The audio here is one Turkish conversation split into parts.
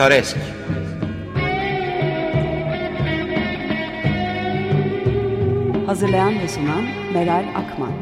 Gitaresk Hazırlayan ve sunan Meral Akman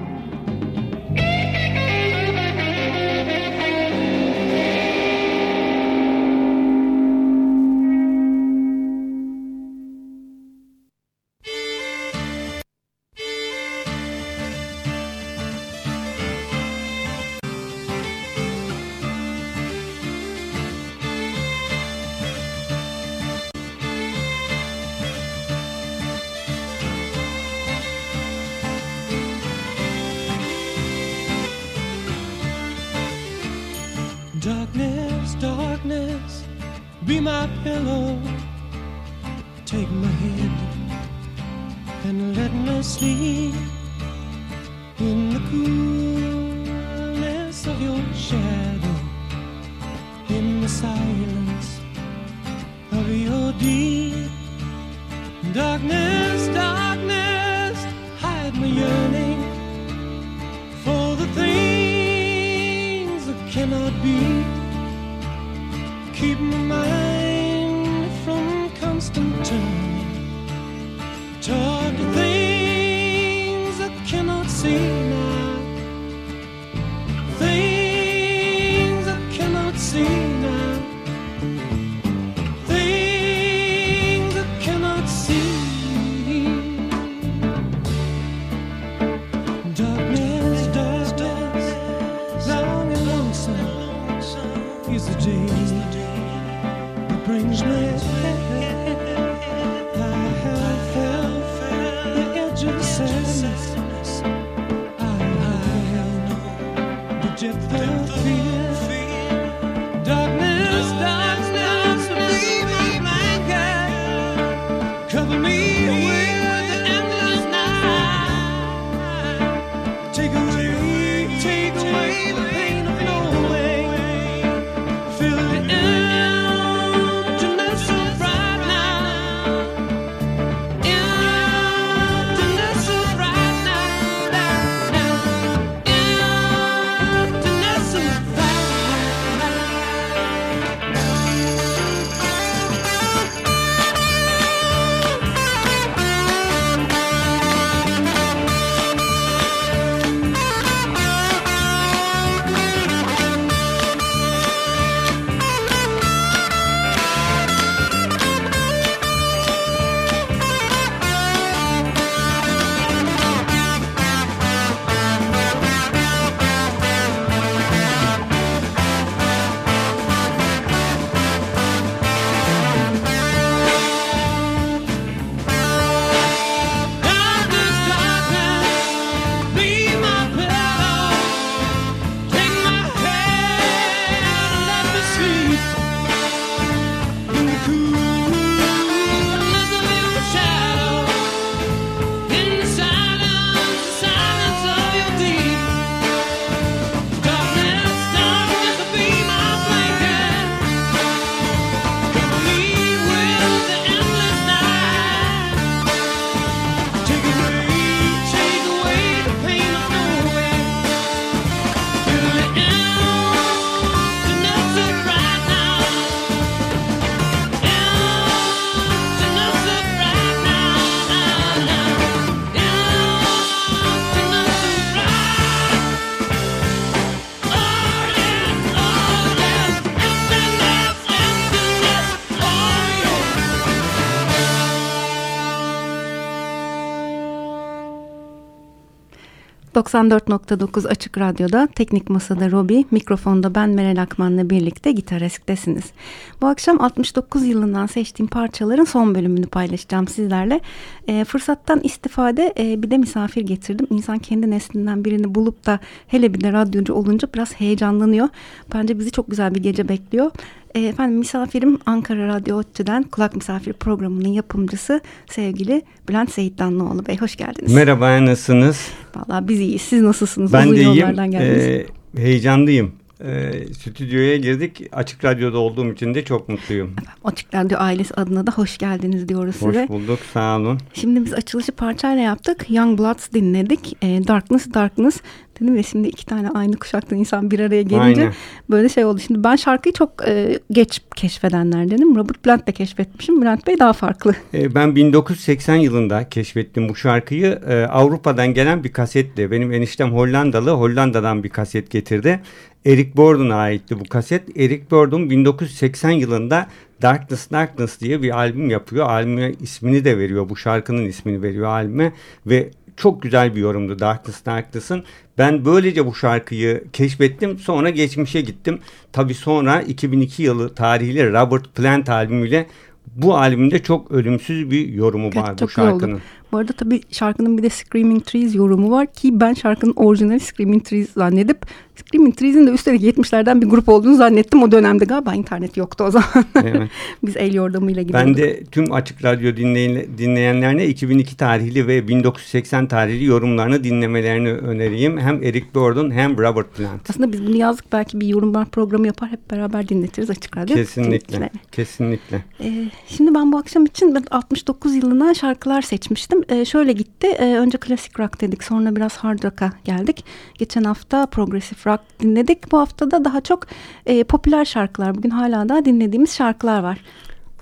...94.9 Açık Radyo'da Teknik Masa'da Robi, mikrofonda ben Meral Akman'la birlikte Gitaresk'tesiniz. Bu akşam 69 yılından seçtiğim parçaların son bölümünü paylaşacağım sizlerle. E, fırsattan istifade e, bir de misafir getirdim. İnsan kendi neslinden birini bulup da hele bir de radyocu olunca biraz heyecanlanıyor. Bence bizi çok güzel bir gece bekliyor. E, efendim misafirim Ankara Radyo ODTÜ'den Kulak Misafir programının yapımcısı sevgili Bülent Seyitlanlıoğlu Bey. Hoş geldiniz. Merhaba nasılsınız? Valla biz iyiyiz. Siz nasılsınız? Ben Uzun de iyiyim. Ee, heyecanlıyım. E, stüdyoya girdik. Açık Radyo'da olduğum için de çok mutluyum. Açık Radyo ailesi adına da hoş geldiniz diyoruz hoş size. Hoş bulduk sağ olun. Şimdi biz açılışı parçayla yaptık. Young Bloods dinledik. E, Darkness Darkness dedim ve şimdi iki tane aynı kuşakta insan bir araya gelince Aynen. böyle şey oldu. Şimdi ben şarkıyı çok e, geç keşfedenlerdenim. Robert Plant de keşfetmişim. Bülent Bey daha farklı. E, ben 1980 yılında keşfettim bu şarkıyı. E, Avrupa'dan gelen bir kasetle. Benim eniştem Hollandalı. Hollanda'dan bir kaset getirdi. Eric Burdon'a aitti bu kaset. Eric Burdon 1980 yılında Darkness Darkness diye bir albüm yapıyor. Albüme ismini de veriyor. Bu şarkının ismini veriyor albüme ve çok güzel bir yorumdu Darkness Darkness'ın. Ben böylece bu şarkıyı keşfettim. Sonra geçmişe gittim. Tabi sonra 2002 yılı tarihli Robert Plant albümüyle bu albümde çok ölümsüz bir yorumu var çok bu şarkının. Oldu. Bu arada tabii şarkının bir de Screaming Trees yorumu var ki ben şarkının orijinali Screaming Trees zannedip Screaming Trees'in de üstelik 70'lerden bir grup olduğunu zannettim. O dönemde galiba internet yoktu o zaman. Evet. Biz el yordamıyla gidiyorduk. Ben de tüm Açık Radyo dinleyen, dinleyenlerine 2002 tarihli ve 1980 tarihli yorumlarını dinlemelerini önereyim. Hem Eric Burdon hem Robert Plant. Aslında biz bunu yazdık. Belki bir yorumlar programı yapar. Hep beraber dinletiriz Açık Radyo. Kesinlikle. Kesinlikle. Ee, şimdi ben bu akşam için 69 yılına şarkılar seçmiştim. Ee, şöyle gitti. Ee, önce klasik rock dedik. Sonra biraz hard rock'a geldik. Geçen hafta progresif rock dinledik. Bu hafta da daha çok e, popüler şarkılar. Bugün hala da dinlediğimiz şarkılar var.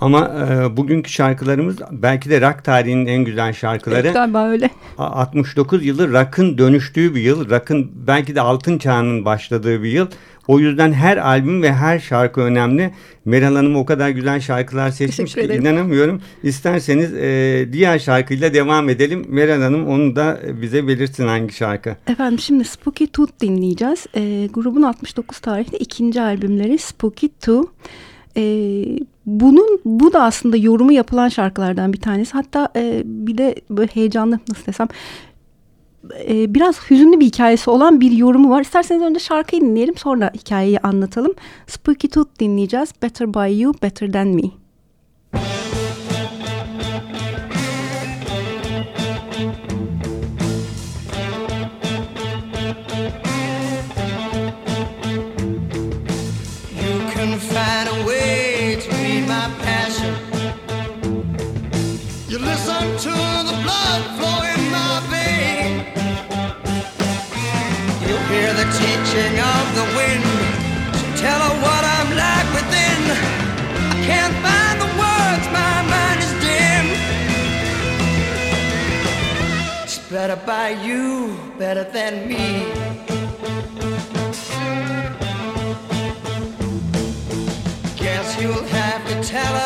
Ama e, bugünkü şarkılarımız belki de rock tarihinin en güzel şarkıları. Evet galiba öyle. 69 yılı rock'ın dönüştüğü bir yıl. Rock'ın belki de altın çağının başladığı bir yıl. O yüzden her albüm ve her şarkı önemli. Meral Hanım o kadar güzel şarkılar seçmiş ki inanamıyorum. İsterseniz e, diğer şarkıyla devam edelim. Meral Hanım onu da bize belirtin hangi şarkı. Efendim şimdi Spooky Tooth dinleyeceğiz. E, grubun 69 tarihli ikinci albümleri Spooky Tooth. E, bunun bu da aslında yorumu yapılan şarkılardan bir tanesi. Hatta e, bir de böyle heyecanlı nasıl desem e, biraz hüzünlü bir hikayesi olan bir yorumu var. İsterseniz önce şarkıyı dinleyelim sonra hikayeyi anlatalım. Spooky Tooth dinleyeceğiz. Better by You, Better Than Me. teaching by you, better than me. Guess you'll have to tell her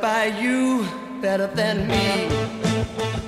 by you, better than me.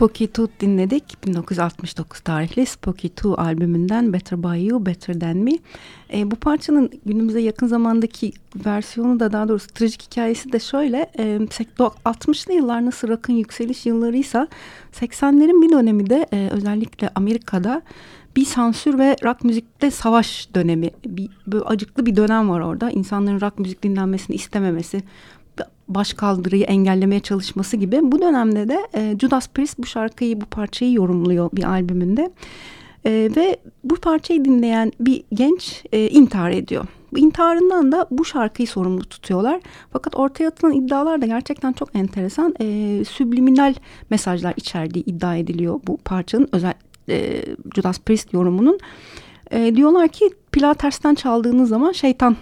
Spooky Tooth dinledik. 1969 tarihli Spooky Tooth albümünden Better By You, Better Than Me. E, bu parçanın günümüze yakın zamandaki versiyonu da daha doğrusu trajik hikayesi de şöyle. E, 60'lı yıllar nasıl rock'ın yükseliş yıllarıysa 80'lerin bir dönemi de e, özellikle Amerika'da bir sansür ve rock müzikte savaş dönemi. Bir, böyle acıklı bir dönem var orada. İnsanların rock müzik dinlenmesini istememesi, başkaldırıyı engellemeye çalışması gibi. Bu dönemde de e, Judas Priest bu şarkıyı, bu parçayı yorumluyor bir albümünde. E, ve bu parçayı dinleyen bir genç e, intihar ediyor. Bu intiharından da bu şarkıyı sorumlu tutuyorlar. Fakat ortaya atılan iddialar da gerçekten çok enteresan. E, subliminal mesajlar içerdiği iddia ediliyor bu parçanın özel e, Judas Priest yorumunun. E, diyorlar ki plağı tersten çaldığınız zaman şeytan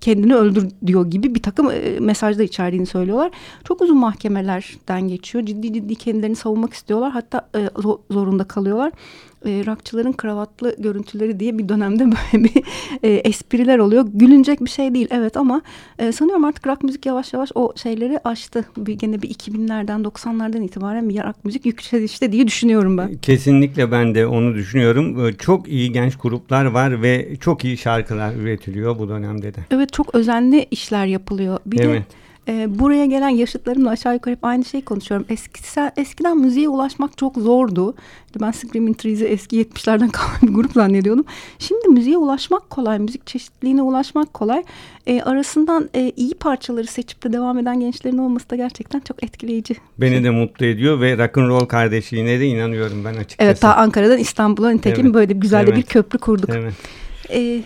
kendini öldür diyor gibi bir takım e, mesajlar içerdiğini söylüyorlar. Çok uzun mahkemelerden geçiyor. Ciddi ciddi kendilerini savunmak istiyorlar. Hatta e, zorunda kalıyorlar e, rockçıların kravatlı görüntüleri diye bir dönemde böyle bir e, espriler oluyor. Gülünecek bir şey değil evet ama e, sanıyorum artık rock müzik yavaş yavaş o şeyleri aştı. Bir, gene bir 2000'lerden 90'lardan itibaren bir rock müzik yükselişte diye düşünüyorum ben. Kesinlikle ben de onu düşünüyorum. E, çok iyi genç gruplar var ve çok iyi şarkılar üretiliyor bu dönemde de. Evet çok özenli işler yapılıyor. Bir evet. de e, buraya gelen yaşıtlarımla aşağı yukarı hep aynı şeyi konuşuyorum. Eskisi, eskiden müziğe ulaşmak çok zordu. Ben Screaming Trees'i eski 70'lerden kalan bir grup zannediyordum. Şimdi müziğe ulaşmak kolay, müzik çeşitliliğine ulaşmak kolay. E, arasından e, iyi parçaları seçip de devam eden gençlerin olması da gerçekten çok etkileyici. Beni şey. de mutlu ediyor ve rock'n'roll kardeşliğine de inanıyorum ben açıkçası. Evet, ta Ankara'dan İstanbul'a nitekim evet. böyle güzel evet. bir köprü kurduk. Evet. E,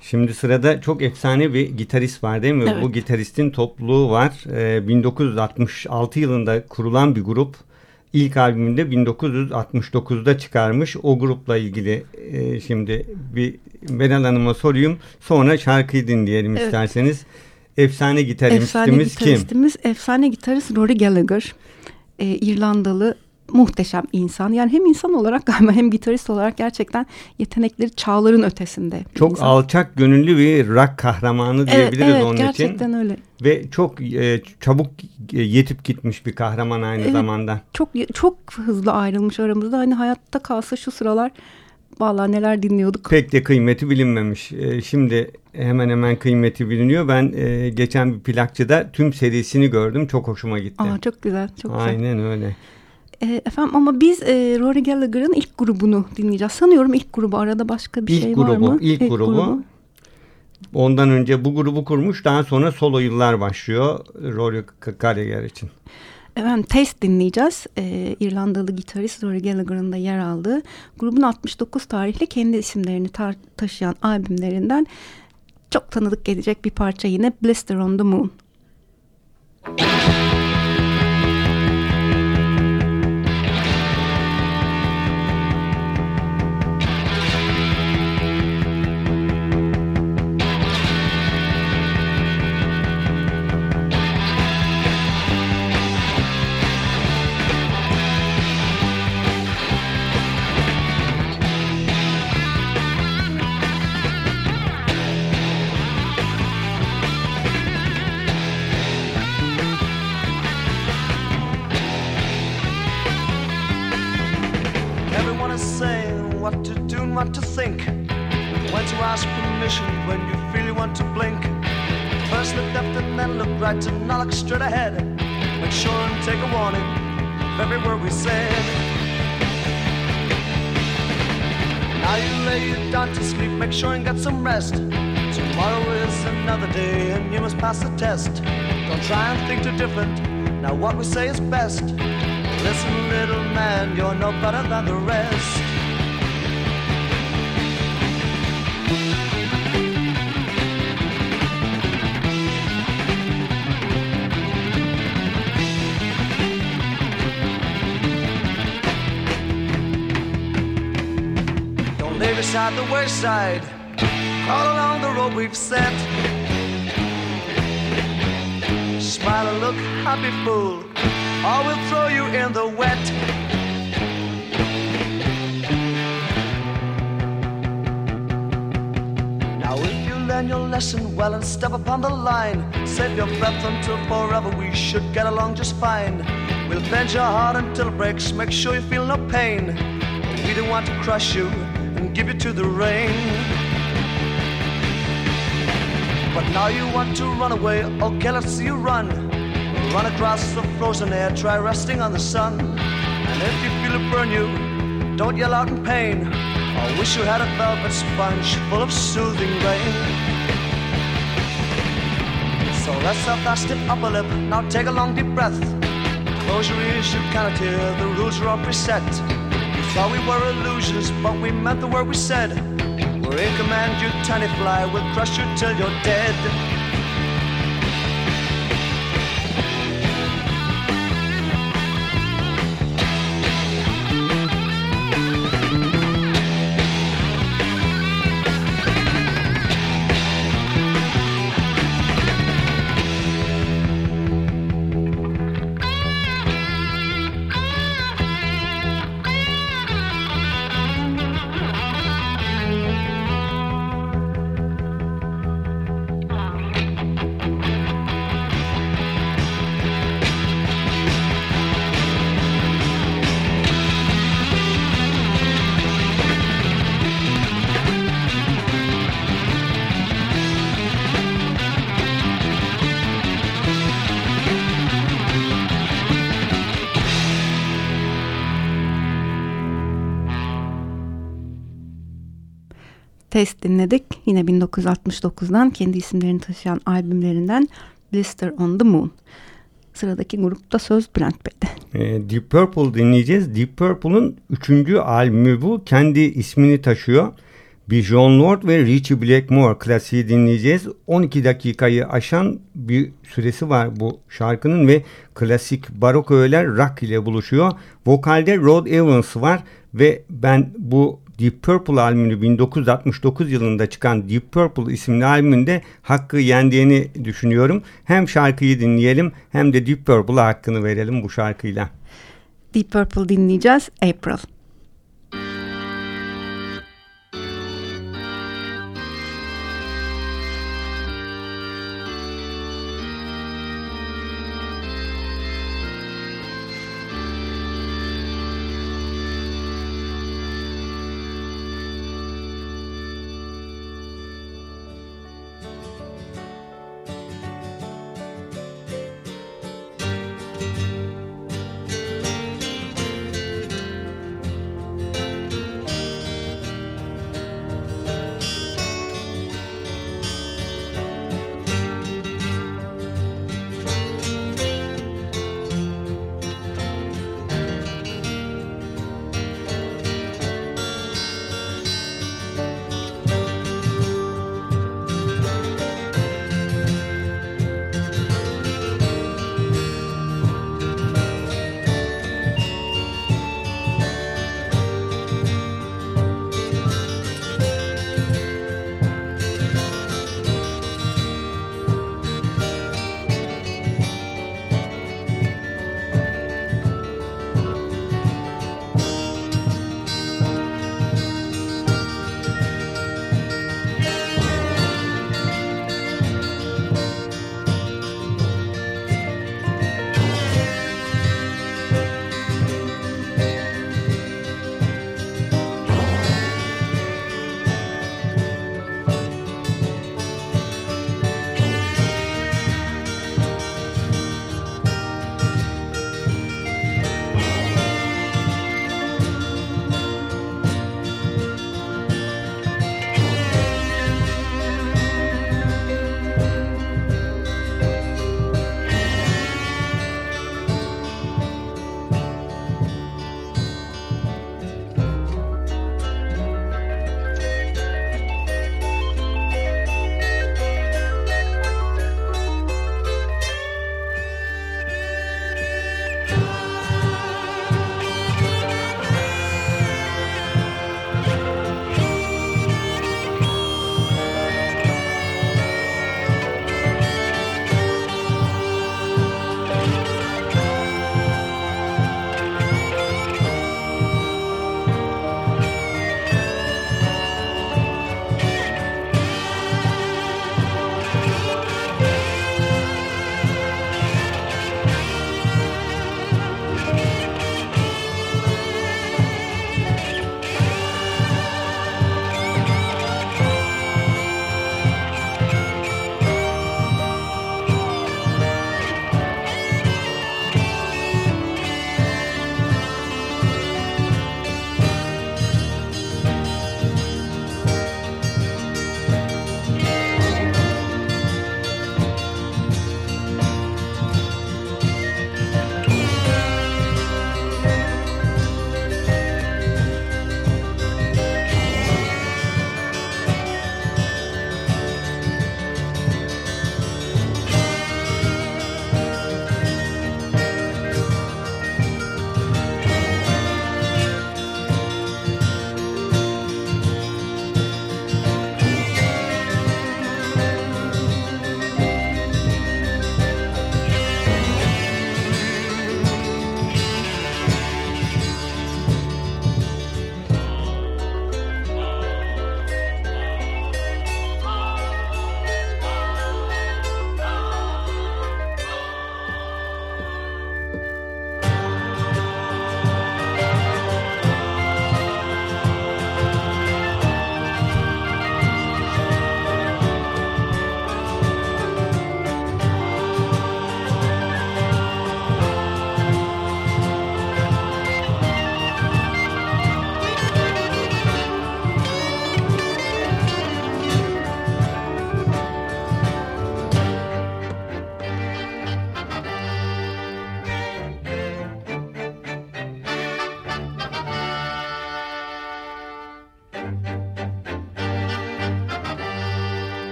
Şimdi sırada çok efsane bir gitarist var değil mi? Evet. Bu gitaristin topluluğu var. Ee, 1966 yılında kurulan bir grup. İlk albümünde 1969'da çıkarmış. O grupla ilgili e, şimdi bir Meral Hanım'a sorayım. Sonra şarkıyı dinleyelim evet. isterseniz. Efsane gitaristimiz, efsane gitaristimiz kim? Efsane gitarist Rory Gallagher. Ee, İrlandalı muhteşem insan. Yani hem insan olarak galiba hem gitarist olarak gerçekten yetenekleri çağların ötesinde. Çok insan. alçak gönüllü bir rock kahramanı diyebiliriz evet, evet, onun gerçekten için. Gerçekten öyle. Ve çok e, çabuk e, yetip gitmiş bir kahraman aynı evet, zamanda. Çok çok hızlı ayrılmış aramızda. Hani hayatta kalsa şu sıralar vallahi neler dinliyorduk. Pek de kıymeti bilinmemiş. E, şimdi hemen hemen kıymeti biliniyor. Ben e, geçen bir plakçıda tüm serisini gördüm. Çok hoşuma gitti. Aa, çok güzel. Çok Aynen güzel. öyle. E, efendim ama biz e, Rory Gallagher'ın ilk grubunu dinleyeceğiz. Sanıyorum ilk grubu arada başka bir ilk şey grubu, var mı? İlk, ilk grubu. grubu. Ondan önce bu grubu kurmuş. Daha sonra solo yıllar başlıyor Rory Gallagher için. Efendim Taste dinleyeceğiz. Ee, İrlandalı gitarist Rory Gallagher'ın da yer aldığı grubun 69 tarihli kendi isimlerini ta taşıyan albümlerinden çok tanıdık gelecek bir parça yine Blister on the Moon. when you feel you want to blink. First look left and then look right and not look straight ahead. Make sure and take a warning of every word we said. Now you lay you down to sleep, make sure and get some rest. Tomorrow is another day and you must pass the test. Don't try and think too different. Now what we say is best. Listen, little man, you're no better than the rest. Beside the wayside, all along the road we've set. Smile and look happy, fool, or we'll throw you in the wet. Now, if you learn your lesson well and step upon the line, save your breath until forever we should get along just fine. We'll bend your heart until it breaks, make sure you feel no pain. We don't want to crush you to the rain. But now you want to run away, oh, okay, let's see you run. Run across the frozen air, try resting on the sun. And if you feel it burn you, don't yell out in pain. I wish you had a velvet sponge full of soothing rain. So rest up that stiff upper lip, now take a long deep breath. Close your ears, you cannot hear, the rules are all preset. Thought we were illusions, but we meant the word we said. We're in command, you tiny fly, we'll crush you till you're dead. Test dinledik. Yine 1969'dan kendi isimlerini taşıyan albümlerinden Blister on the Moon. Sıradaki grupta söz Bülent Bey'de. E, Deep Purple dinleyeceğiz. Deep Purple'ın üçüncü albümü bu. Kendi ismini taşıyor. Bir John Lord ve Richie Blackmore klasiği dinleyeceğiz. 12 dakikayı aşan bir süresi var bu şarkının ve klasik barok öğeler rock ile buluşuyor. Vokalde Rod Evans var ve ben bu Deep Purple albümünü 1969 yılında çıkan Deep Purple isimli albümünde hakkı yendiğini düşünüyorum. Hem şarkıyı dinleyelim hem de Deep Purple'a hakkını verelim bu şarkıyla. Deep Purple dinleyeceğiz. April.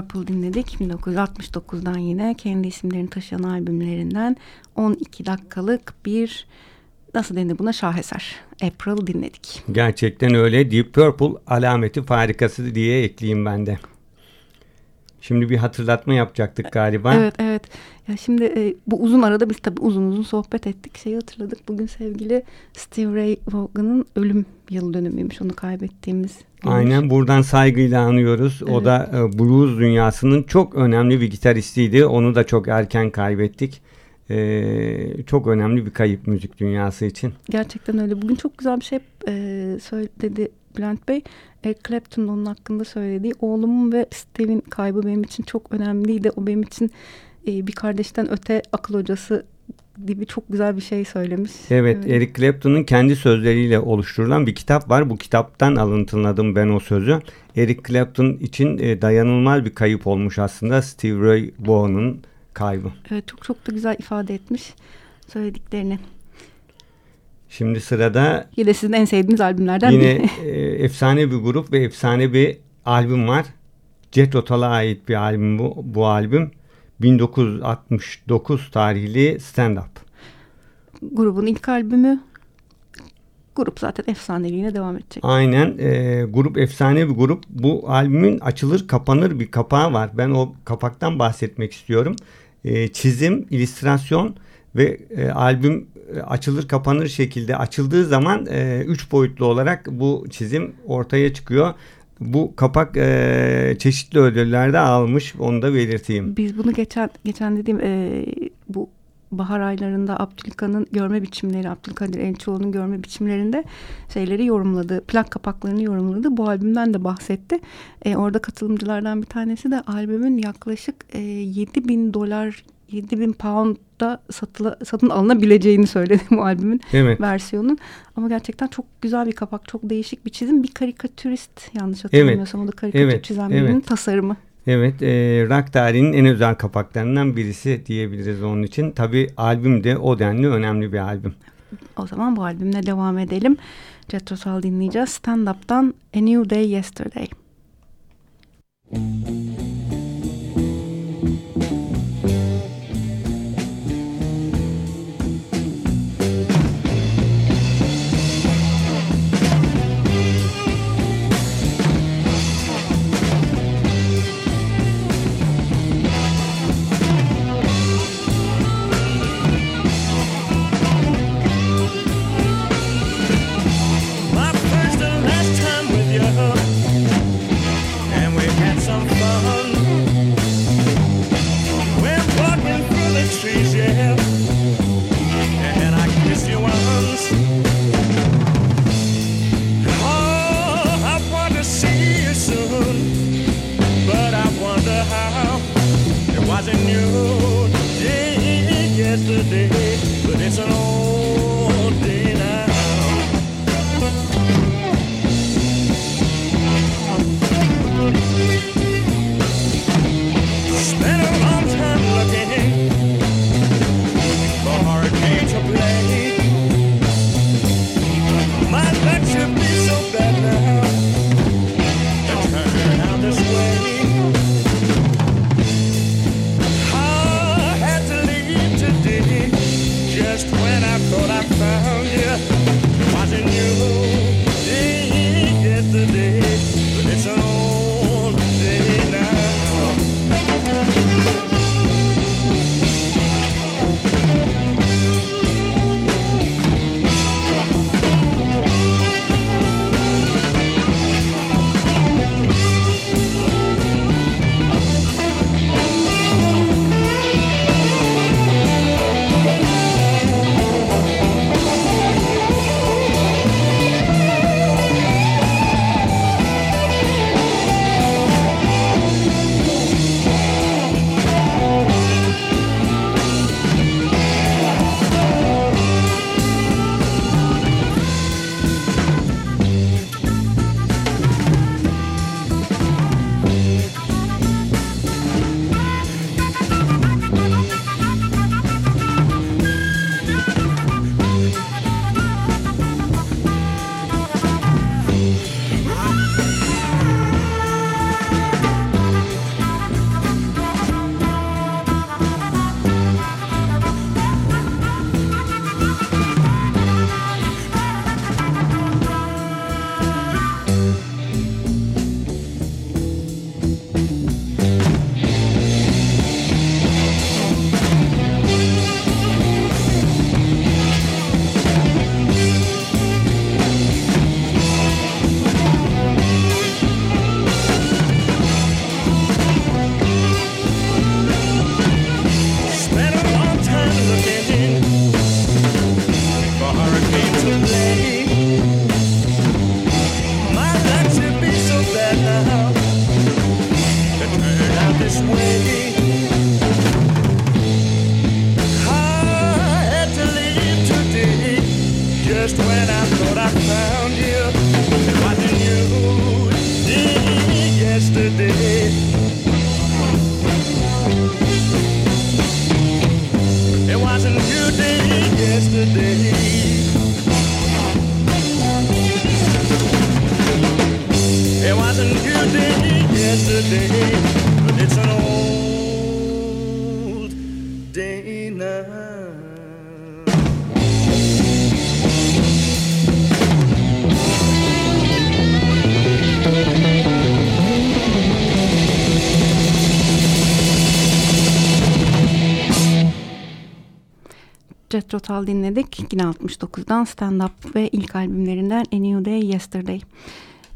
Purple dinledik. 1969'dan yine kendi isimlerini taşıyan albümlerinden 12 dakikalık bir nasıl denir buna şaheser. April dinledik. Gerçekten öyle. Deep Purple alameti farikası diye ekleyeyim ben de. Şimdi bir hatırlatma yapacaktık galiba. Evet evet. Ya şimdi e, bu uzun arada biz tabii uzun uzun sohbet ettik. Şeyi hatırladık. Bugün sevgili Steve Ray Vaughan'ın ölüm yıl dönümüymüş. Onu kaybettiğimiz. Aynen buradan saygıyla anıyoruz. Evet. O da e, blues dünyasının çok önemli bir gitaristiydi. Onu da çok erken kaybettik. Ee, çok önemli bir kayıp müzik dünyası için. Gerçekten öyle. Bugün çok güzel bir şey e, söyledi Bülent Bey. Eric Clapton'un onun hakkında söylediği oğlumun ve Steve'in kaybı benim için çok önemliydi. O benim için e, bir kardeşten öte akıl hocası gibi çok güzel bir şey söylemiş. Evet, evet. Eric Clapton'un kendi sözleriyle oluşturulan bir kitap var. Bu kitaptan alıntıladım ben o sözü. Eric Clapton için e, dayanılmaz bir kayıp olmuş aslında Steve Ray Vaughan'ın kaybı. Evet, çok çok da güzel ifade etmiş söylediklerini. Şimdi sırada yine sizin en sevdiğiniz albümlerden yine e, efsane bir grup ve efsane bir albüm var. Jet Rotal'a ait bir albüm bu, bu albüm. 1969 tarihli Stand Up. Grubun ilk albümü grup zaten efsaneliğine devam edecek. Aynen. E, grup efsane bir grup. Bu albümün açılır kapanır bir kapağı var. Ben o kapaktan bahsetmek istiyorum. E, çizim, illüstrasyon ve e, albüm e, açılır kapanır şekilde açıldığı zaman e, üç boyutlu olarak bu çizim ortaya çıkıyor. Bu kapak e, çeşitli ödüllerde almış onu da belirteyim. Biz bunu geçen geçen dediğim e, bu bahar aylarında Abdülkan'ın görme biçimleri, Abdülkadir Elçioğlu'nun görme biçimlerinde şeyleri yorumladı. Plak kapaklarını yorumladı. Bu albümden de bahsetti. E, orada katılımcılardan bir tanesi de albümün yaklaşık e, 7 bin dolar 7 bin pound'da satıla, satın alınabileceğini söyledi bu albümün evet. versiyonun. Ama gerçekten çok güzel bir kapak, çok değişik bir çizim. Bir karikatürist yanlış hatırlamıyorsam evet. o da karikatür evet. çizen birinin evet. tasarımı. Evet, e, rock tarihinin en özel kapaklarından birisi diyebiliriz onun için. Tabii albüm de o denli önemli bir albüm. O zaman bu albümle devam edelim. Jethro Tull dinleyeceğiz. Stand Up'tan A New Day Yesterday. Müzik Jet Rotal dinledik. Yine 69'dan Stand Up ve ilk albümlerinden A New Day Yesterday.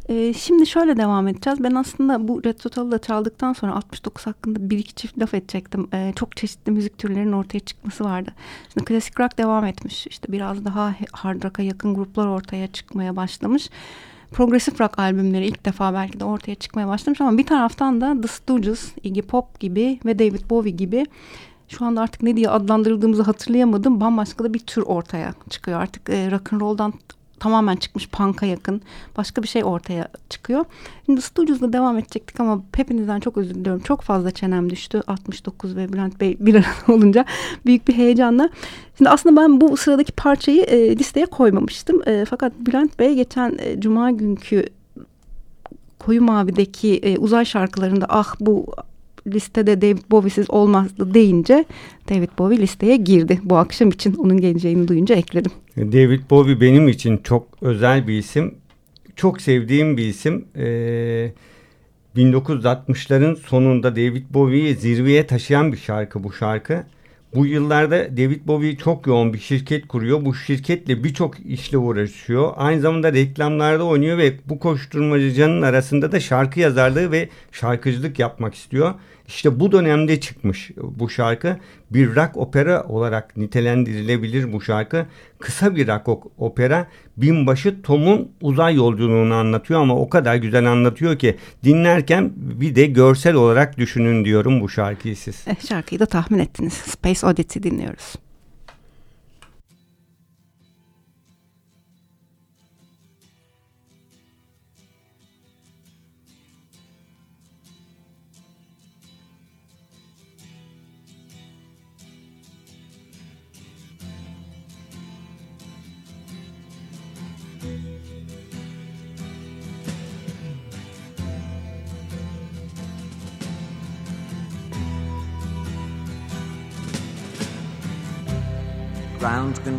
Ee, şimdi şöyle devam edeceğiz. Ben aslında bu Red Total'ı da çaldıktan sonra 69 hakkında bir iki çift laf edecektim. Ee, çok çeşitli müzik türlerinin ortaya çıkması vardı. Şimdi klasik rock devam etmiş. İşte biraz daha hard rock'a yakın gruplar ortaya çıkmaya başlamış. Progresif rock albümleri ilk defa belki de ortaya çıkmaya başlamış ama bir taraftan da The Stooges, Iggy Pop gibi ve David Bowie gibi şu anda artık ne diye adlandırıldığımızı hatırlayamadım. Bambaşka da bir tür ortaya çıkıyor. Artık e, rock and roll'dan tamamen çıkmış punk'a yakın başka bir şey ortaya çıkıyor. Şimdi Stooges'la devam edecektik ama hepinizden çok özür diliyorum. Çok fazla çenem düştü. 69 ve Bülent Bey bir arada olunca büyük bir heyecanla. Şimdi aslında ben bu sıradaki parçayı e, listeye koymamıştım. E, fakat Bülent Bey geçen e, cuma günkü Koyu Mavi'deki e, uzay şarkılarında ah bu listede David Bowie'siz olmazdı deyince David Bowie listeye girdi. Bu akşam için onun geleceğini duyunca ekledim. David Bowie benim için çok özel bir isim. Çok sevdiğim bir isim. Ee, 1960'ların sonunda David Bowie'yi zirveye taşıyan bir şarkı bu şarkı. Bu yıllarda David Bowie çok yoğun bir şirket kuruyor. Bu şirketle birçok işle uğraşıyor. Aynı zamanda reklamlarda oynuyor ve bu koşturmacıcanın arasında da şarkı yazarlığı ve şarkıcılık yapmak istiyor. İşte bu dönemde çıkmış bu şarkı. Bir rock opera olarak nitelendirilebilir bu şarkı. Kısa bir rock opera. Binbaşı Tom'un uzay yolculuğunu anlatıyor ama o kadar güzel anlatıyor ki dinlerken bir de görsel olarak düşünün diyorum bu şarkıyı siz. Eh, şarkıyı da tahmin ettiniz. Space Oddity dinliyoruz.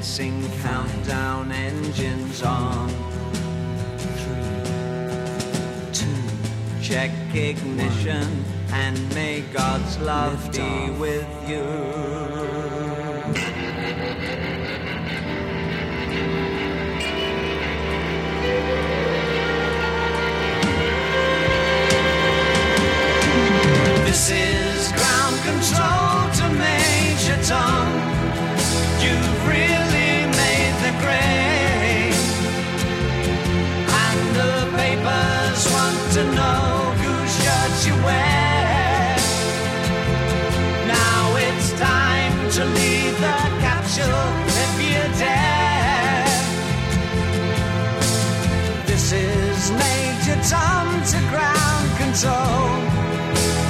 commencing countdown engines on. Three, two, check ignition, one. and may God's love Lift be off. with you. This is ground control to Major Tom. Tom to ground control.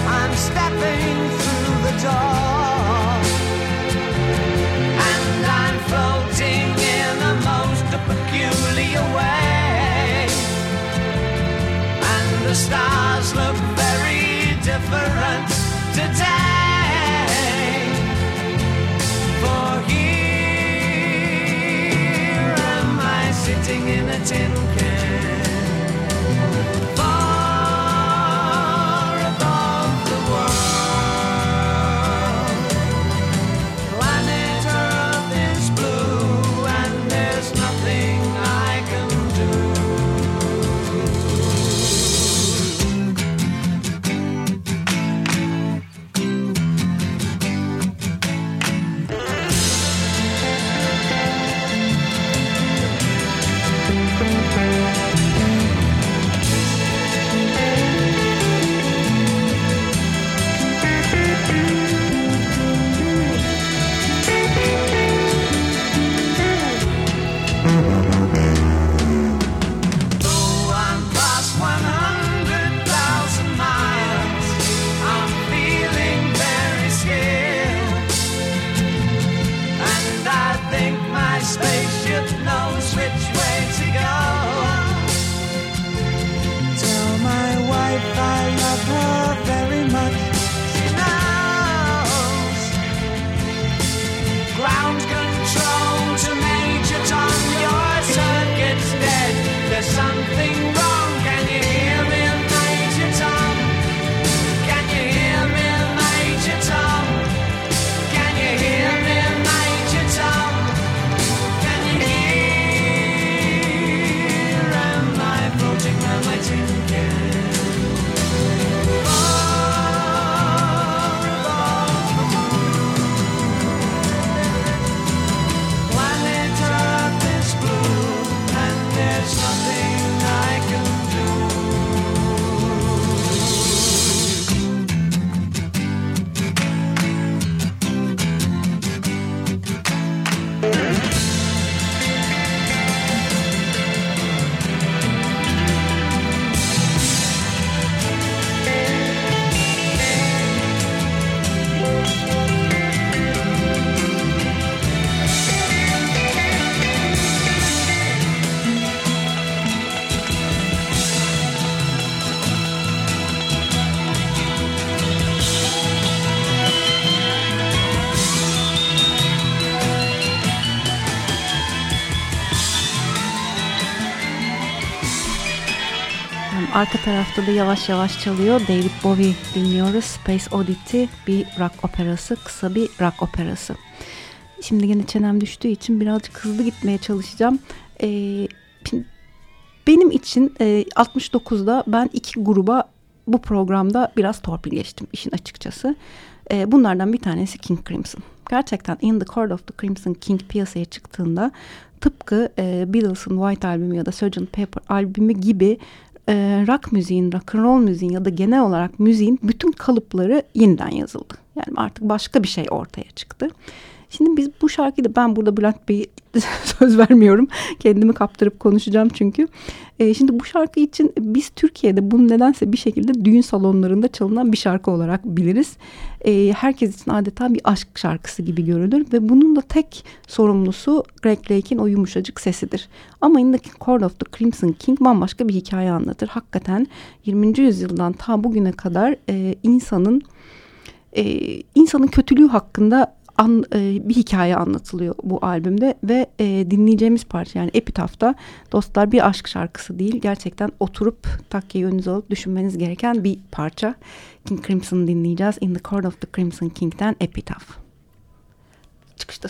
I'm stepping through the door. Stars Arka tarafta da yavaş yavaş çalıyor. David Bowie dinliyoruz. Space Oddity bir rock operası, kısa bir rock operası. Şimdi yine çenem düştüğü için birazcık hızlı gitmeye çalışacağım. Ee, benim için e, 69'da ben iki gruba bu programda biraz torpil geçtim işin açıkçası. E, bunlardan bir tanesi King Crimson. Gerçekten In the Court of the Crimson King piyasaya çıktığında tıpkı e, Beatles'ın White albümü ya da Sgt. Pepper albümü gibi e, rock müziğin, rock and roll müziğin ya da genel olarak müziğin bütün kalıpları yeniden yazıldı. Yani artık başka bir şey ortaya çıktı. Şimdi biz bu şarkıyı da ben burada Bülent Bey'e söz vermiyorum. Kendimi kaptırıp konuşacağım çünkü. E, şimdi bu şarkı için biz Türkiye'de bunu nedense bir şekilde düğün salonlarında çalınan bir şarkı olarak biliriz. E, herkes için adeta bir aşk şarkısı gibi görülür ve bunun da tek sorumlusu Greg Lake'in o yumuşacık sesidir. Ama In the Court of the Crimson King bambaşka bir hikaye anlatır. Hakikaten 20. yüzyıldan ta bugüne kadar e, insanın e, insanın kötülüğü hakkında an, e, bir hikaye anlatılıyor bu albümde ve e, dinleyeceğimiz parça yani Epitaf'ta dostlar bir aşk şarkısı değil gerçekten oturup takkeyi önünüze alıp düşünmeniz gereken bir parça. King Crimson'ı dinleyeceğiz. In the Court of the Crimson King'den Epitaph. Çıkışta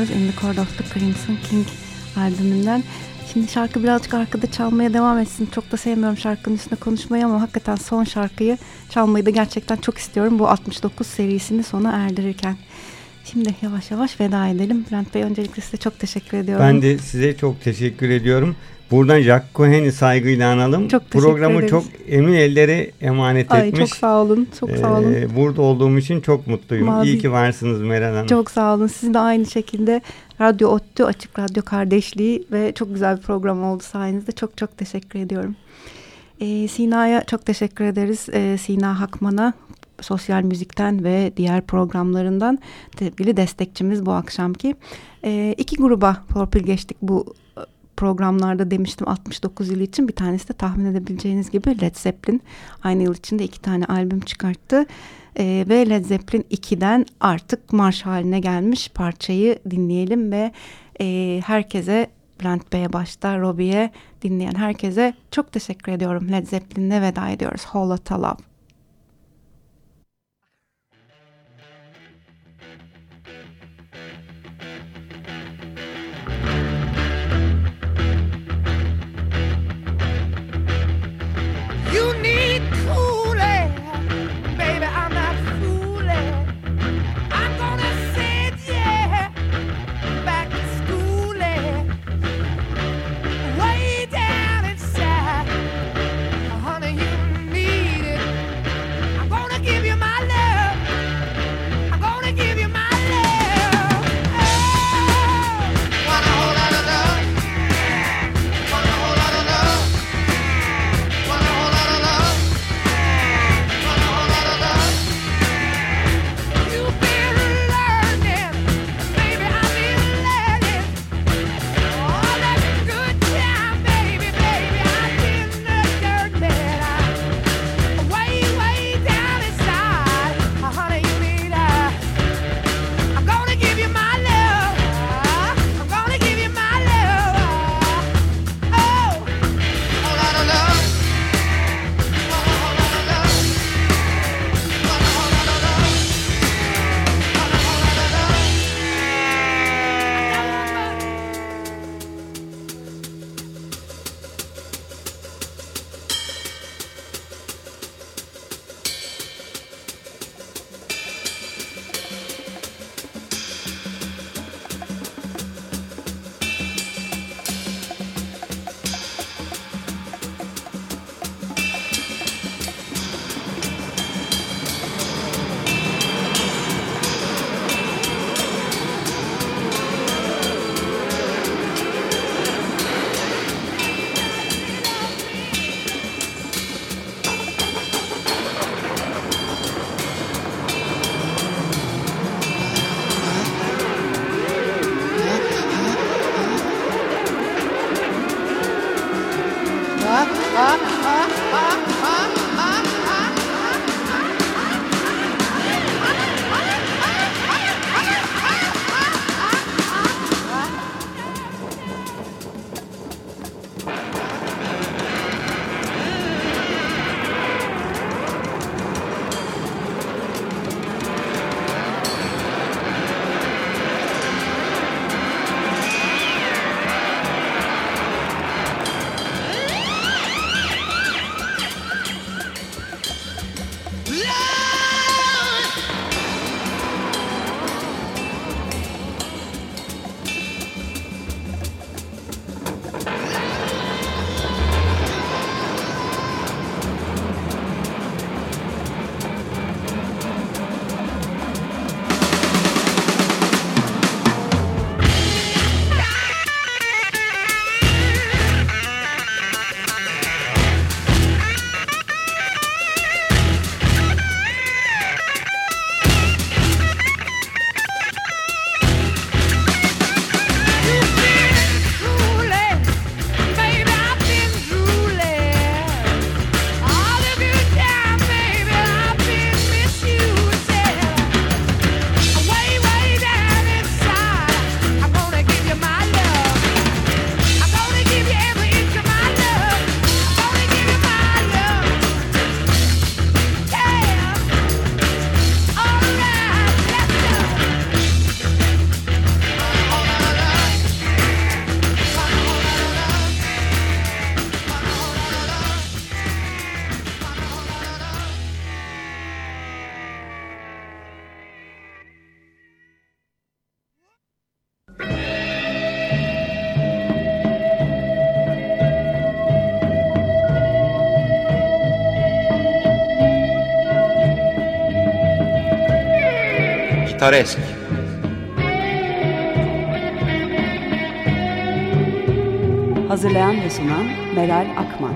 dinliyoruz. In the Court of the Crimson King albümünden. Şimdi şarkı birazcık arkada çalmaya devam etsin. Çok da sevmiyorum şarkının üstünde konuşmayı ama hakikaten son şarkıyı çalmayı da gerçekten çok istiyorum. Bu 69 serisini sona erdirirken. Şimdi yavaş yavaş veda edelim. Bülent Bey öncelikle size çok teşekkür ediyorum. Ben de size çok teşekkür ediyorum. Buradan Jack Cohen'i saygıyla analım. Çok Programı ederiz. çok emin ellere emanet Ay etmiş. çok sağ olun. Çok sağ olun. Ee, burada olduğum için çok mutluyum. Mavi- İyi ki varsınız Meral Hanım. Çok sağ olun. Siz de aynı şekilde Radyo ODTÜ Açık Radyo Kardeşliği ve çok güzel bir program oldu sayenizde. Çok çok teşekkür ediyorum. Ee, Sina'ya çok teşekkür ederiz. Ee, Sina Hakman'a sosyal müzikten ve diğer programlarından sevgili destekçimiz bu akşamki. Ee, iki gruba torpil geçtik bu e, programlarda demiştim 69 yıl için. Bir tanesi de tahmin edebileceğiniz gibi Led Zeppelin. Aynı yıl içinde iki tane albüm çıkarttı. Ee, ve Led Zeppelin 2'den artık marş haline gelmiş parçayı dinleyelim ve e, herkese Bülent Bey'e başta Robbie'ye dinleyen herkese çok teşekkür ediyorum. Led Zeppelin'le veda ediyoruz. Whole Lotta Gitaresk. Hazırlayan ve sunan Meral Akman